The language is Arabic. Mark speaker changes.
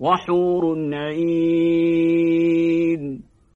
Speaker 1: وحور عين